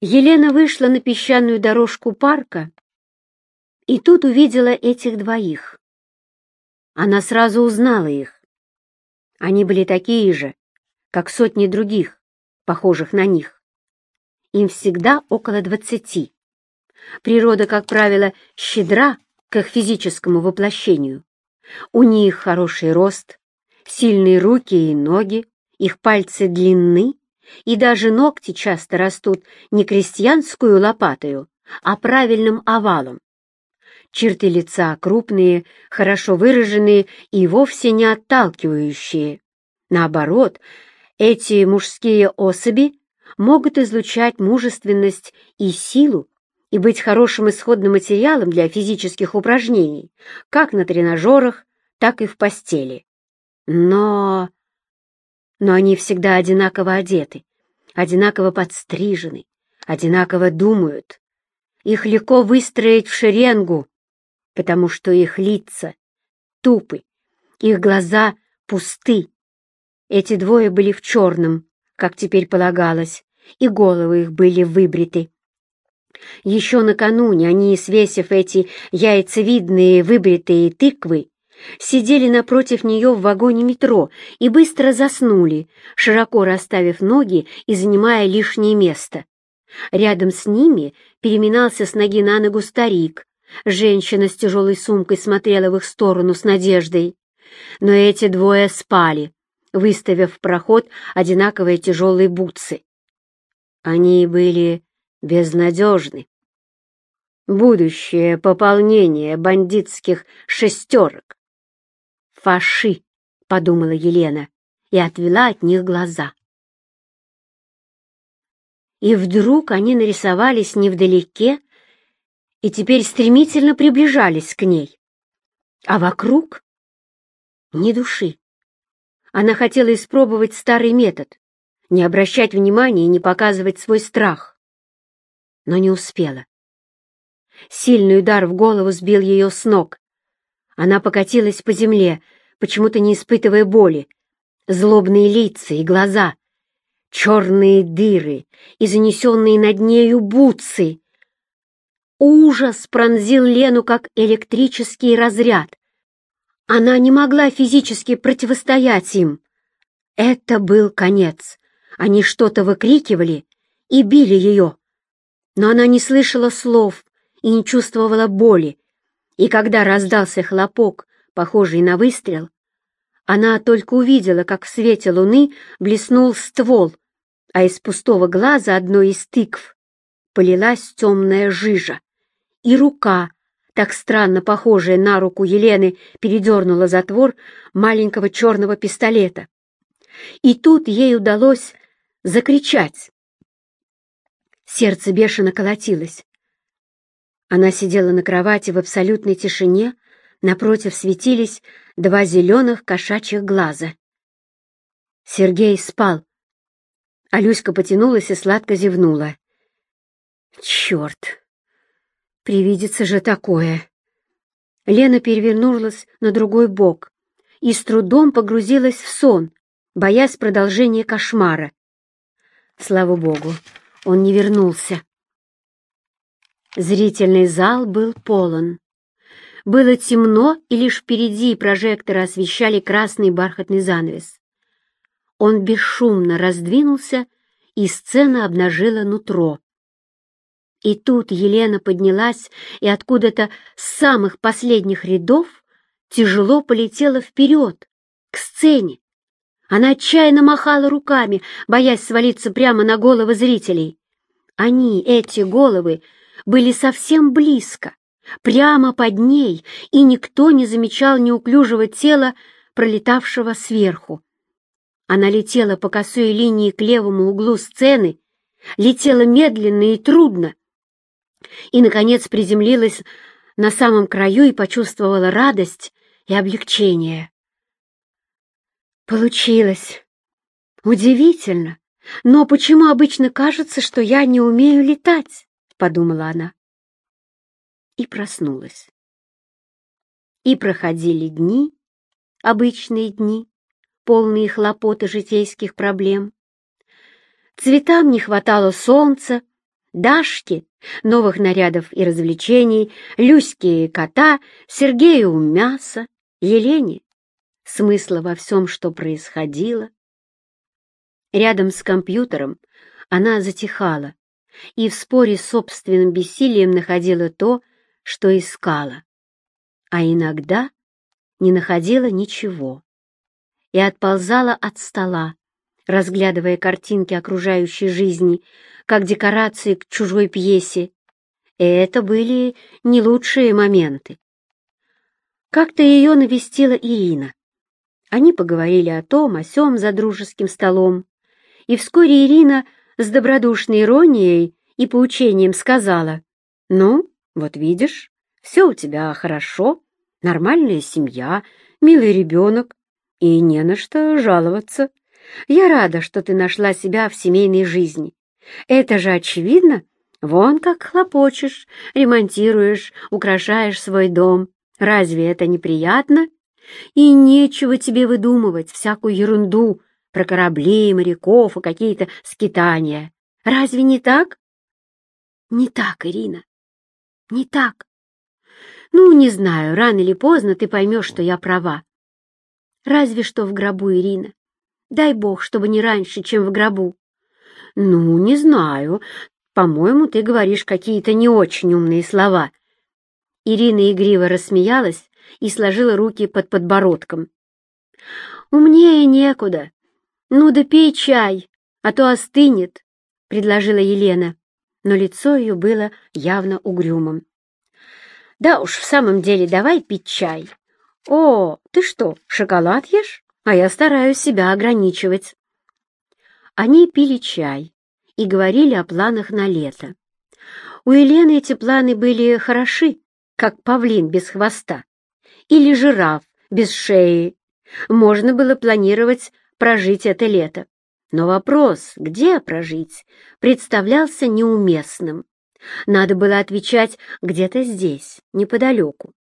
Елена вышла на песчаную дорожку парка и тут увидела этих двоих. Она сразу узнала их. Они были такие же, как сотни других, похожих на них. Им всегда около двадцати. Природа, как правило, щедра к их физическому воплощению. У них хороший рост, сильные руки и ноги, их пальцы длинны, и даже ногти часто растут не крестьянскую лопатою, а правильным овалом. Черты лица крупные, хорошо выраженные и вовсе не отталкивающие. Наоборот, эти мужские особи могут излучать мужественность и силу и быть хорошим исходным материалом для физических упражнений, как на тренажерах, так и в постели. Но но они всегда одинаково одеты, одинаково подстрижены, одинаково думают. Их легко выстроить в шеренгу, потому что их лица тупы, их глаза пусты. Эти двое были в черном, как теперь полагалось, и головы их были выбриты. Еще накануне они, свесив эти яйцевидные выбритые тыквы, сидели напротив нее в вагоне метро и быстро заснули, широко расставив ноги и занимая лишнее место. Рядом с ними переминался с ноги на ногу старик. Женщина с тяжелой сумкой смотрела в их сторону с надеждой. Но эти двое спали, выставив в проход одинаковые тяжелые бутсы. Они были безнадежны. Будущее пополнение бандитских шестерок «Фаши», — подумала Елена и отвела от них глаза. И вдруг они нарисовались невдалеке и теперь стремительно приближались к ней. А вокруг — ни души. Она хотела испробовать старый метод, не обращать внимания и не показывать свой страх. Но не успела. Сильный удар в голову сбил ее с ног. Она покатилась по земле, почему-то не испытывая боли. Злобные лица и глаза, черные дыры и занесенные над нею бутсы. Ужас пронзил Лену, как электрический разряд. Она не могла физически противостоять им. Это был конец. Они что-то выкрикивали и били ее. Но она не слышала слов и не чувствовала боли, и когда раздался хлопок, похожий на выстрел, она только увидела, как в свете луны блеснул ствол, а из пустого глаза одной из тыкв полилась темная жижа, и рука, так странно похожая на руку Елены, передернула затвор маленького черного пистолета. И тут ей удалось закричать. Сердце бешено колотилось. Она сидела на кровати в абсолютной тишине, напротив светились два зеленых кошачьих глаза. Сергей спал. А Люська потянулась и сладко зевнула. «Черт! Привидится же такое!» Лена перевернулась на другой бок и с трудом погрузилась в сон, боясь продолжения кошмара. Слава богу, он не вернулся. Зрительный зал был полон. Было темно, и лишь впереди прожекторы освещали красный бархатный занавес. Он бесшумно раздвинулся, и сцена обнажила нутро. И тут Елена поднялась и откуда-то с самых последних рядов тяжело полетела вперед, к сцене. Она отчаянно махала руками, боясь свалиться прямо на головы зрителей. Они, эти головы, были совсем близко, прямо под ней, и никто не замечал неуклюжего тела, пролетавшего сверху. Она летела по косой линии к левому углу сцены, летела медленно и трудно, и, наконец, приземлилась на самом краю и почувствовала радость и облегчение. Получилось. Удивительно. Но почему обычно кажется, что я не умею летать? подумала она. И проснулась. И проходили дни, обычные дни, полные хлопот и житейских проблем. Цветам не хватало солнца, Дашке новых нарядов и развлечений, Люське кота, Сергею мяса, Елене смысла во всем, что происходило. Рядом с компьютером она затихала и в споре с собственным бессилием находила то, что искала, а иногда не находила ничего и отползала от стола, разглядывая картинки окружающей жизни, как декорации к чужой пьесе. И это были не лучшие моменты. Как-то ее навестила Ирина. Они поговорили о том, о сём за дружеским столом, и вскоре Ирина с добродушной иронией и поучением сказала, «Ну, вот видишь, все у тебя хорошо, нормальная семья, милый ребенок, и не на что жаловаться. Я рада, что ты нашла себя в семейной жизни. Это же очевидно. Вон как хлопочешь, ремонтируешь, украшаешь свой дом. Разве это неприятно? И нечего тебе выдумывать всякую ерунду про корабли, моряков и какие-то скитания. Разве не так? Не так, Ирина, не так. Ну, не знаю, рано или поздно ты поймешь, что я права. Разве что в гробу, Ирина. Дай бог, чтобы не раньше, чем в гробу. Ну, не знаю. По-моему, ты говоришь какие-то не очень умные слова. Ирина игриво рассмеялась и сложила руки под подбородком. «Умнее некуда. Ну да пей чай, а то остынет», — предложила Елена, но лицо ее было явно угрюмым. «Да уж, в самом деле, давай пить чай. О, ты что, шоколад ешь? А я стараюсь себя ограничивать». Они пили чай и говорили о планах на лето. У Елены эти планы были хороши, как павлин без хвоста или жираф без шеи. Можно было планировать прожить это лето. Но вопрос, где прожить, представлялся неуместным. Надо было отвечать где-то здесь, неподалеку,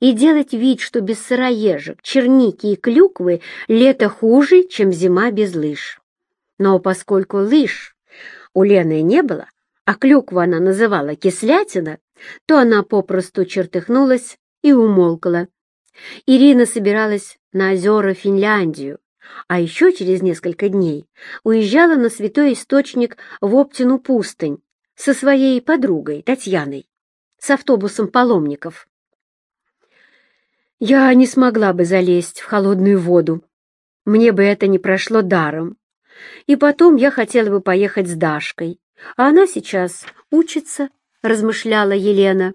и делать вид, что без сыроежек, черники и клюквы лето хуже, чем зима без лыж. Но поскольку лыж у Лены не было, а клюкву она называла кислятина, то она попросту чертыхнулась и умолкла. Ирина собиралась на озера Финляндию, а еще через несколько дней уезжала на святой источник в Оптину пустынь со своей подругой Татьяной, с автобусом паломников. Я не смогла бы залезть в холодную воду. Мне бы это не прошло даром. И потом я хотела бы поехать с Дашкой, а она сейчас учится, размышляла Елена.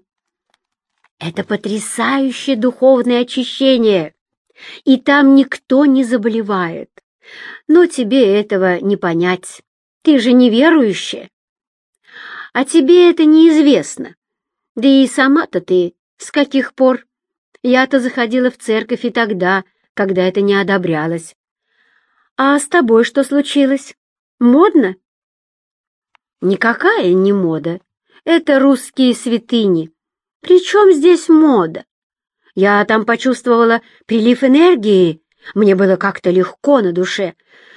Это потрясающее духовное очищение, и там никто не заболевает. Но тебе этого не понять, ты же неверующая. А тебе это неизвестно. Да и сама-то ты с каких пор? Я-то заходила в церковь и тогда, когда это не одобрялось. А с тобой что случилось? Модно? Никакая не мода. Это русские святыни. При чем здесь мода? Я там почувствовала прилив энергии, мне было как-то легко на душе,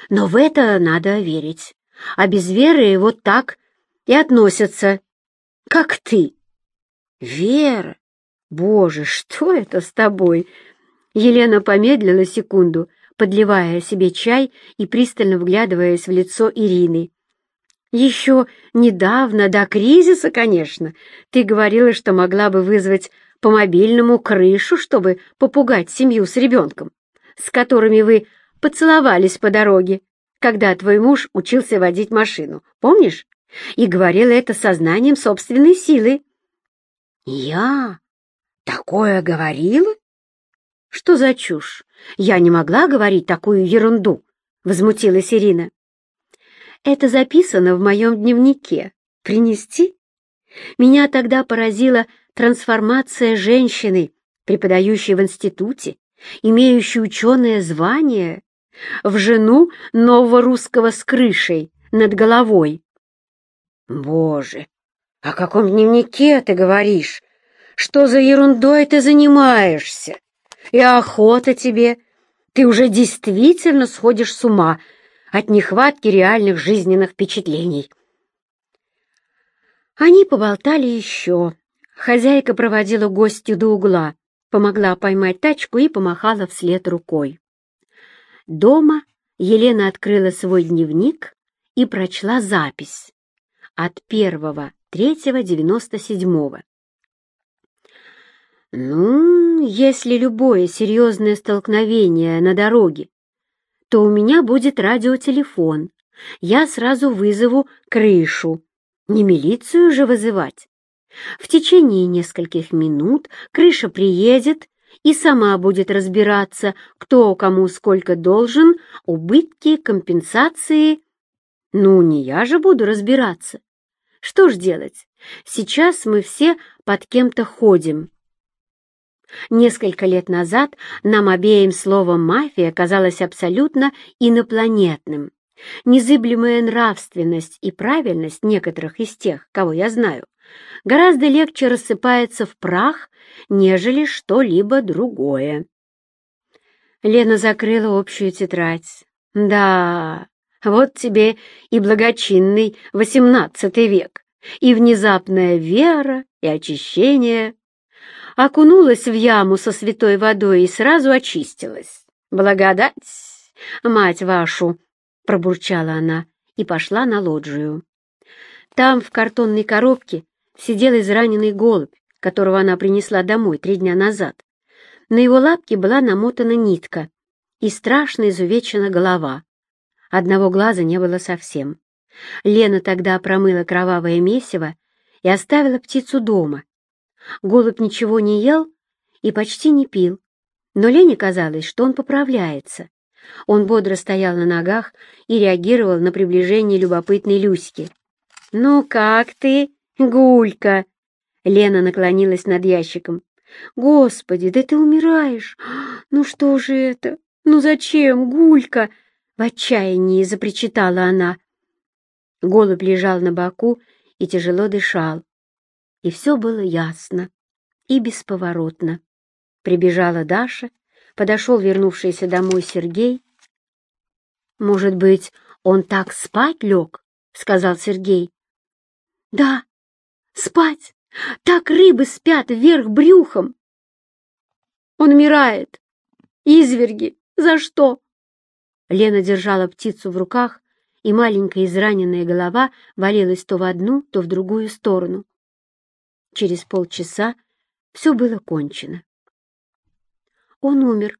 но в это надо верить. А без веры вот так и относятся, как ты. Вера? Боже, что это с тобой? Елена помедлила секунду, подливая себе чай и пристально вглядываясь в лицо Ирины. Еще недавно, до кризиса, конечно, ты говорила, что могла бы вызвать по мобильному крышу, чтобы попугать семью с ребенком, с которыми вы поцеловались по дороге, когда твой муж учился водить машину, помнишь? И говорила это сознанием собственной силы. Я? Такое говорила? Что за чушь? Я не могла говорить такую ерунду, возмутилась Ирина. Это записано в моем дневнике. Принести? Меня тогда поразила трансформация женщины, преподающей в институте, имеющей ученое звание, в жену нового русского с крышей над головой. Боже, о каком дневнике ты говоришь? Что за ерундой ты занимаешься? И охота тебе. Ты уже действительно сходишь с ума, от нехватки реальных жизненных впечатлений. Они поболтали еще. Хозяйка проводила гостю до угла, помогла поймать тачку и помахала вслед рукой. Дома Елена открыла свой дневник и прочла запись от первого третьего девяносто седьмого. «Ну, если любое серьезное столкновение на дороге, то у меня будет радиотелефон. Я сразу вызову крышу. Не милицию же вызывать. В течение нескольких минут крыша приедет и сама будет разбираться, кто кому сколько должен, убытки, компенсации. Ну, не я же буду разбираться. Что ж делать? Сейчас мы все под кем-то ходим. Несколько лет назад нам обеим слово «мафия» казалось абсолютно инопланетным. Незыблемая нравственность и правильность некоторых из тех, кого я знаю, гораздо легче рассыпается в прах, нежели что-либо другое. Лена закрыла общую тетрадь. «Да, вот тебе и благочинный восемнадцатый век, и внезапная вера, и очищение. Окунулась в яму со святой водой и сразу очистилась. Благодать, мать вашу!» — пробурчала она и пошла на лоджию. Там, в картонной коробке, сидел израненный голубь, которого она принесла домой три дня назад. На его лапке была намотана нитка и страшно изувечена голова. Одного глаза не было совсем. Лена тогда промыла кровавое месиво и оставила птицу дома. Голубь ничего не ел и почти не пил, но Лене казалось, что он поправляется. Он бодро стоял на ногах и реагировал на приближение любопытной Люськи. «Ну как ты?» «Гулька!» Лена наклонилась над ящиком. «Господи, да ты умираешь! Ну что же это? Ну зачем, Гулька?» В отчаянии запричитала она. Голубь лежал на боку и тяжело дышал. И все было ясно и бесповоротно. Прибежала Даша, подошел вернувшийся домой Сергей. «Может быть, он так спать лег?» — сказал Сергей. «Да, Спать! Так рыбы спят вверх брюхом! Он умирает! Изверги! За что? Лена держала птицу в руках, и маленькая израненная голова валилась то в одну, то в другую сторону. Через полчаса все было кончено. Он умер.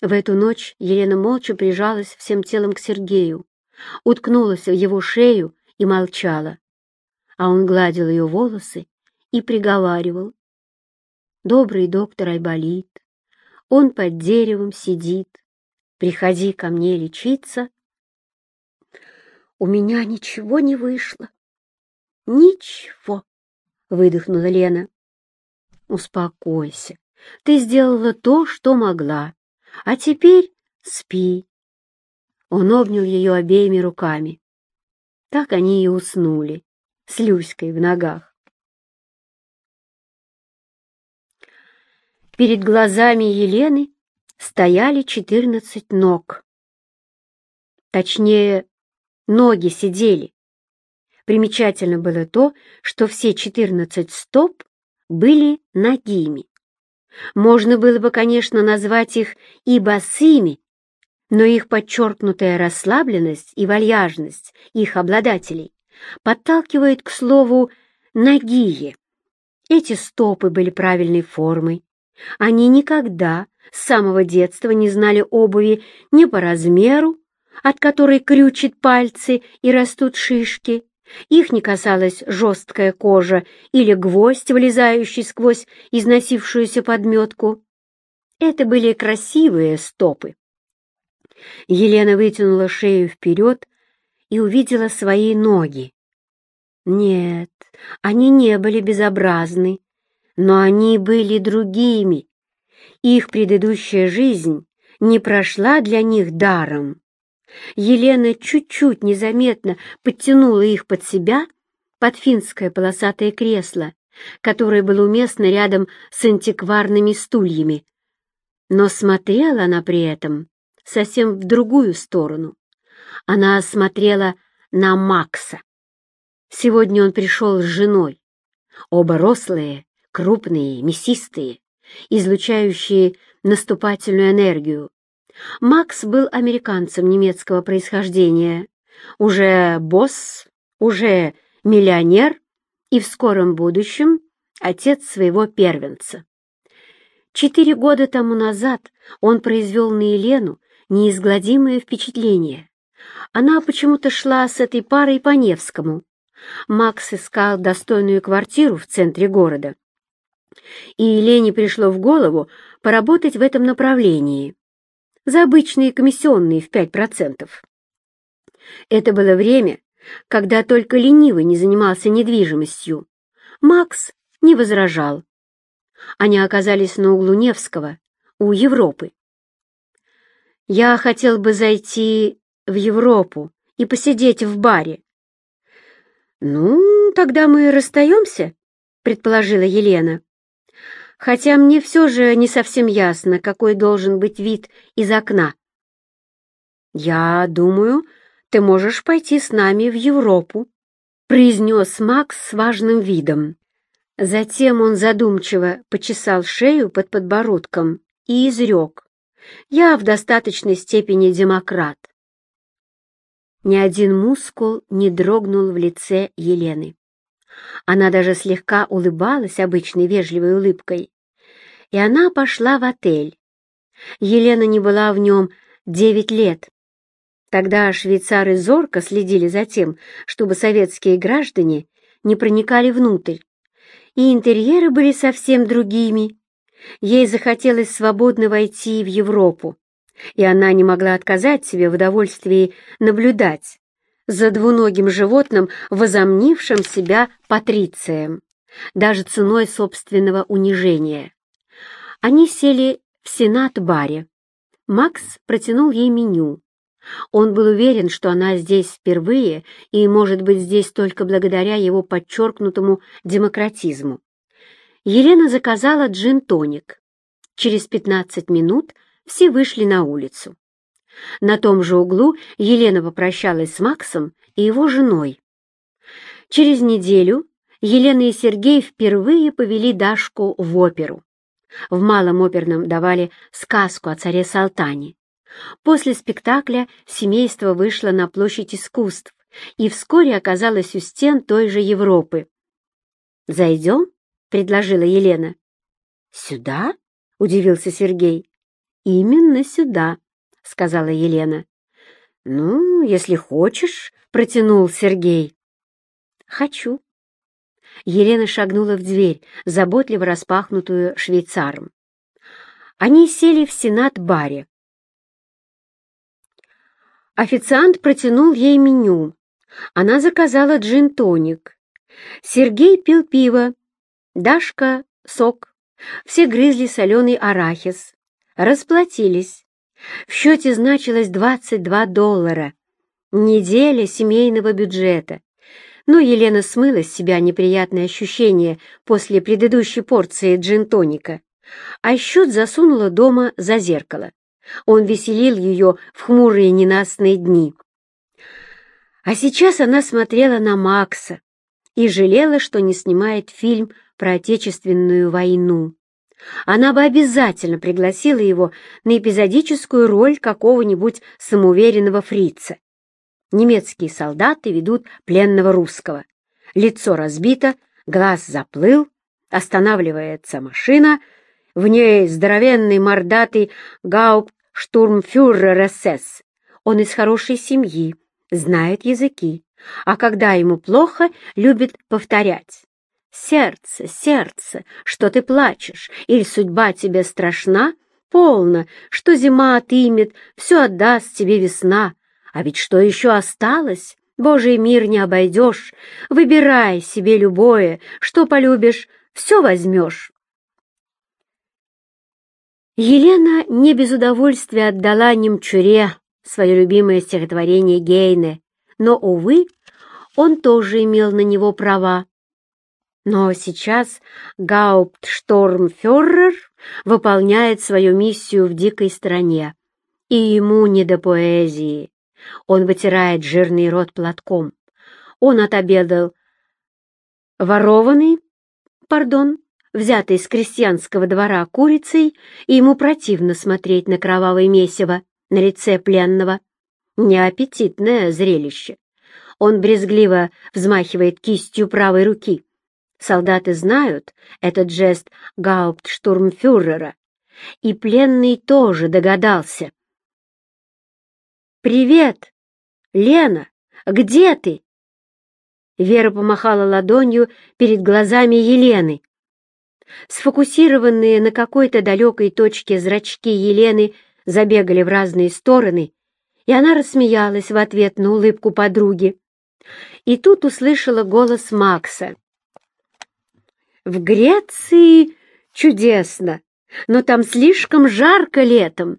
В эту ночь Елена молча прижалась всем телом к Сергею, уткнулась в его шею и молчала а он гладил ее волосы и приговаривал. «Добрый доктор Айболит, он под деревом сидит, приходи ко мне лечиться». «У меня ничего не вышло». «Ничего», — выдохнула Лена. «Успокойся, ты сделала то, что могла, а теперь спи». Он обнял ее обеими руками. Так они и уснули с Люськой в ногах. Перед глазами Елены стояли четырнадцать ног. Точнее, ноги сидели. Примечательно было то, что все четырнадцать стоп были ногими. Можно было бы, конечно, назвать их и босыми, но их подчеркнутая расслабленность и вальяжность их обладателей подталкивает к слову «нагие». Эти стопы были правильной формой. Они никогда с самого детства не знали обуви ни по размеру, от которой крючат пальцы и растут шишки. Их не касалась жесткая кожа или гвоздь, влезающий сквозь износившуюся подметку. Это были красивые стопы. Елена вытянула шею вперед, и увидела свои ноги. Нет, они не были безобразны, но они были другими. Их предыдущая жизнь не прошла для них даром. Елена чуть-чуть незаметно подтянула их под себя, под финское полосатое кресло, которое было уместно рядом с антикварными стульями. Но смотрела она при этом совсем в другую сторону она осмотрела на Макса. Сегодня он пришел с женой. Оба рослые, крупные, мясистые, излучающие наступательную энергию. Макс был американцем немецкого происхождения, уже босс, уже миллионер и в скором будущем отец своего первенца. Четыре года тому назад он произвел на Елену неизгладимое впечатление. Она почему-то шла с этой парой по Невскому. Макс искал достойную квартиру в центре города. И Елене пришло в голову поработать в этом направлении. За обычные комиссионные в пять процентов. Это было время, когда только ленивый не занимался недвижимостью. Макс не возражал. Они оказались на углу Невского, у Европы. «Я хотел бы зайти в Европу и посидеть в баре». «Ну, тогда мы расстаемся», — предположила Елена. «Хотя мне все же не совсем ясно, какой должен быть вид из окна». «Я думаю, ты можешь пойти с нами в Европу», — произнес Макс с важным видом. Затем он задумчиво почесал шею под подбородком и изрек. «Я в достаточной степени демократ». Ни один мускул не дрогнул в лице Елены. Она даже слегка улыбалась обычной вежливой улыбкой. И она пошла в отель. Елена не была в нем девять лет. Тогда швейцары зорко следили за тем, чтобы советские граждане не проникали внутрь и интерьеры были совсем другими. Ей захотелось свободно войти в Европу, и она не могла отказать себе в удовольствии наблюдать за двуногим животным, возомнившим себя патрицием, даже ценой собственного унижения. Они сели в сенат-баре. Макс протянул ей меню. Он был уверен, что она здесь впервые и, может быть, здесь только благодаря его подчеркнутому демократизму. Елена заказала джин-тоник. Через 15 минут все вышли на улицу. На том же углу Елена попрощалась с Максом и его женой. Через неделю Елена и Сергей впервые повели Дашку в оперу. В малом оперном давали сказку о царе Салтане. После спектакля семейство вышло на площадь искусств и вскоре оказалось у стен той же Европы. «Зайдем?» — предложила Елена. «Сюда?» — удивился Сергей. «Именно сюда», — сказала Елена. «Ну, если хочешь», — протянул Сергей. «Хочу». Елена шагнула в дверь, заботливо распахнутую швейцаром. Они сели в сенат-баре. Официант протянул ей меню. Она заказала джин-тоник. Сергей пил пиво, Дашка — сок. Все грызли соленый арахис. Расплатились. В счете значилось 22 доллара. Неделя семейного бюджета. Но Елена смыла с себя неприятное ощущение после предыдущей порции джин-тоника, а счет засунула дома за зеркало. Он веселил ее в хмурые ненастные дни. А сейчас она смотрела на Макса и жалела, что не снимает фильм про Отечественную войну. Она бы обязательно пригласила его на эпизодическую роль какого-нибудь самоуверенного фрица. Немецкие солдаты ведут пленного русского. Лицо разбито, глаз заплыл, останавливается машина, в ней здоровенный мордатый гауп штурмфюрер СС. Он из хорошей семьи, знает языки, а когда ему плохо, любит повторять. «Сердце, сердце, что ты плачешь, или судьба тебе страшна? Полно, что зима отымет, все отдаст тебе весна. А ведь что еще осталось? Божий мир не обойдешь. Выбирай себе любое, что полюбишь, все возьмешь». Елена не без удовольствия отдала Немчуре свое любимое стихотворение Гейне, но, увы, он тоже имел на него права. Но сейчас Гауптштормфюрер выполняет свою миссию в дикой стране, и ему не до поэзии. Он вытирает жирный рот платком. Он отобедал ворованный, пардон, взятый с крестьянского двора курицей, и ему противно смотреть на кровавое месиво на лице пленного. Неаппетитное зрелище. Он брезгливо взмахивает кистью правой руки. Солдаты знают этот жест гауптштурмфюрера, и пленный тоже догадался. «Привет! Лена, где ты?» Вера помахала ладонью перед глазами Елены. Сфокусированные на какой-то далекой точке зрачки Елены забегали в разные стороны, и она рассмеялась в ответ на улыбку подруги. И тут услышала голос Макса. «В Греции чудесно, но там слишком жарко летом».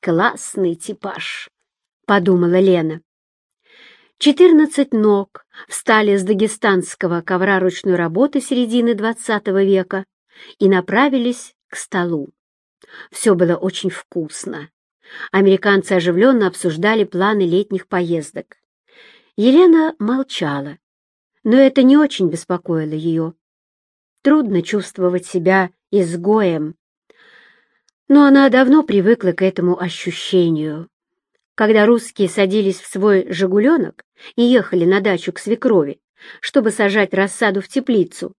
«Классный типаж», — подумала Лена. Четырнадцать ног встали с дагестанского ковра ручной работы середины двадцатого века и направились к столу. Все было очень вкусно. Американцы оживленно обсуждали планы летних поездок. Елена молчала, но это не очень беспокоило ее. Трудно чувствовать себя изгоем. Но она давно привыкла к этому ощущению. Когда русские садились в свой «Жигуленок» и ехали на дачу к свекрови, чтобы сажать рассаду в теплицу,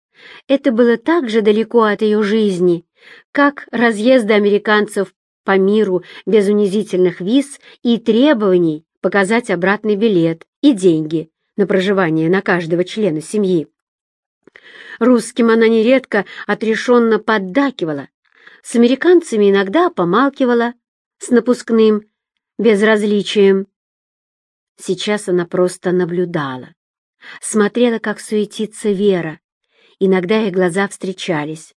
это было так же далеко от ее жизни, как разъезды американцев по миру без унизительных виз и требований показать обратный билет и деньги на проживание на каждого члена семьи. Русским она нередко отрешенно поддакивала, с американцами иногда помалкивала, с напускным безразличием. Сейчас она просто наблюдала, смотрела, как суетится Вера. Иногда их глаза встречались.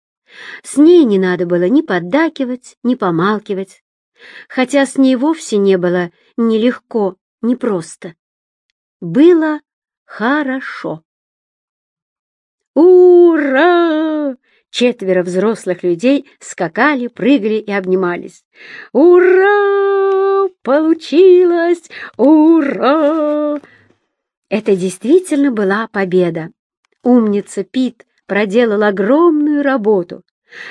С ней не надо было ни поддакивать, ни помалкивать, хотя с ней вовсе не было ни легко, ни просто. Было хорошо. «Ура!» Четверо взрослых людей скакали, прыгали и обнимались. «Ура! Получилось! Ура!» Это действительно была победа. Умница Пит проделал огромную работу.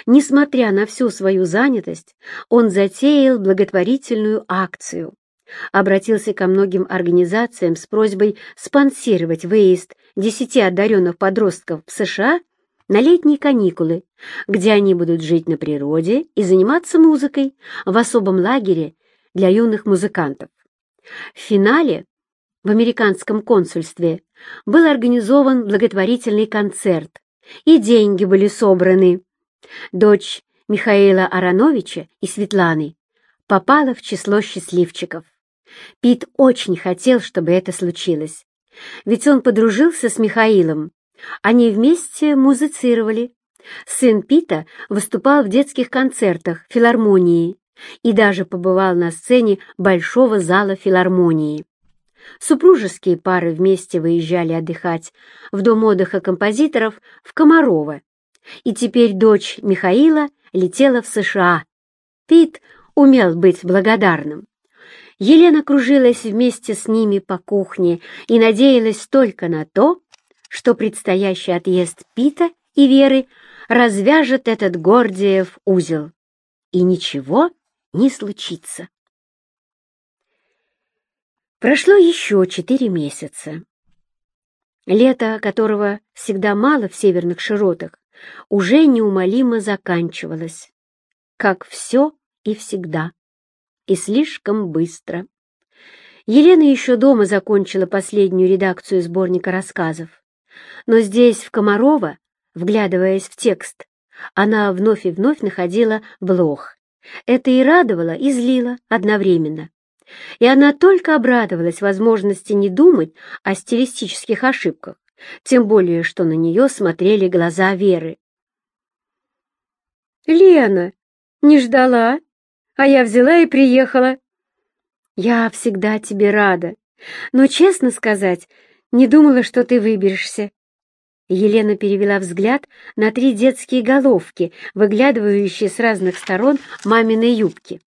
Несмотря на всю свою занятость, он затеял благотворительную акцию. Обратился ко многим организациям с просьбой спонсировать выезд десяти одаренных подростков в США на летние каникулы, где они будут жить на природе и заниматься музыкой в особом лагере для юных музыкантов. В финале в американском консульстве был организован благотворительный концерт, и деньги были собраны. Дочь Михаила Ароновича и Светланы попала в число счастливчиков. Пит очень хотел, чтобы это случилось, ведь он подружился с Михаилом они вместе музицировали. Сын Пита выступал в детских концертах филармонии и даже побывал на сцене большого зала филармонии. Супружеские пары вместе выезжали отдыхать в дом отдыха композиторов в Комарово. И теперь дочь Михаила летела в США. Пит умел быть благодарным. Елена кружилась вместе с ними по кухне и надеялась только на то, что предстоящий отъезд Пита и Веры развяжет этот Гордиев узел, и ничего не случится. Прошло еще четыре месяца. Лето, которого всегда мало в северных широтах, уже неумолимо заканчивалось, как все и всегда, и слишком быстро. Елена еще дома закончила последнюю редакцию сборника рассказов. Но здесь, в Комарова, вглядываясь в текст, она вновь и вновь находила блох. Это и радовало, и злило одновременно. И она только обрадовалась возможности не думать о стилистических ошибках, тем более, что на нее смотрели глаза Веры. «Лена, не ждала, а я взяла и приехала». «Я всегда тебе рада, но, честно сказать, не думала, что ты выберешься. Елена перевела взгляд на три детские головки, выглядывающие с разных сторон маминой юбки.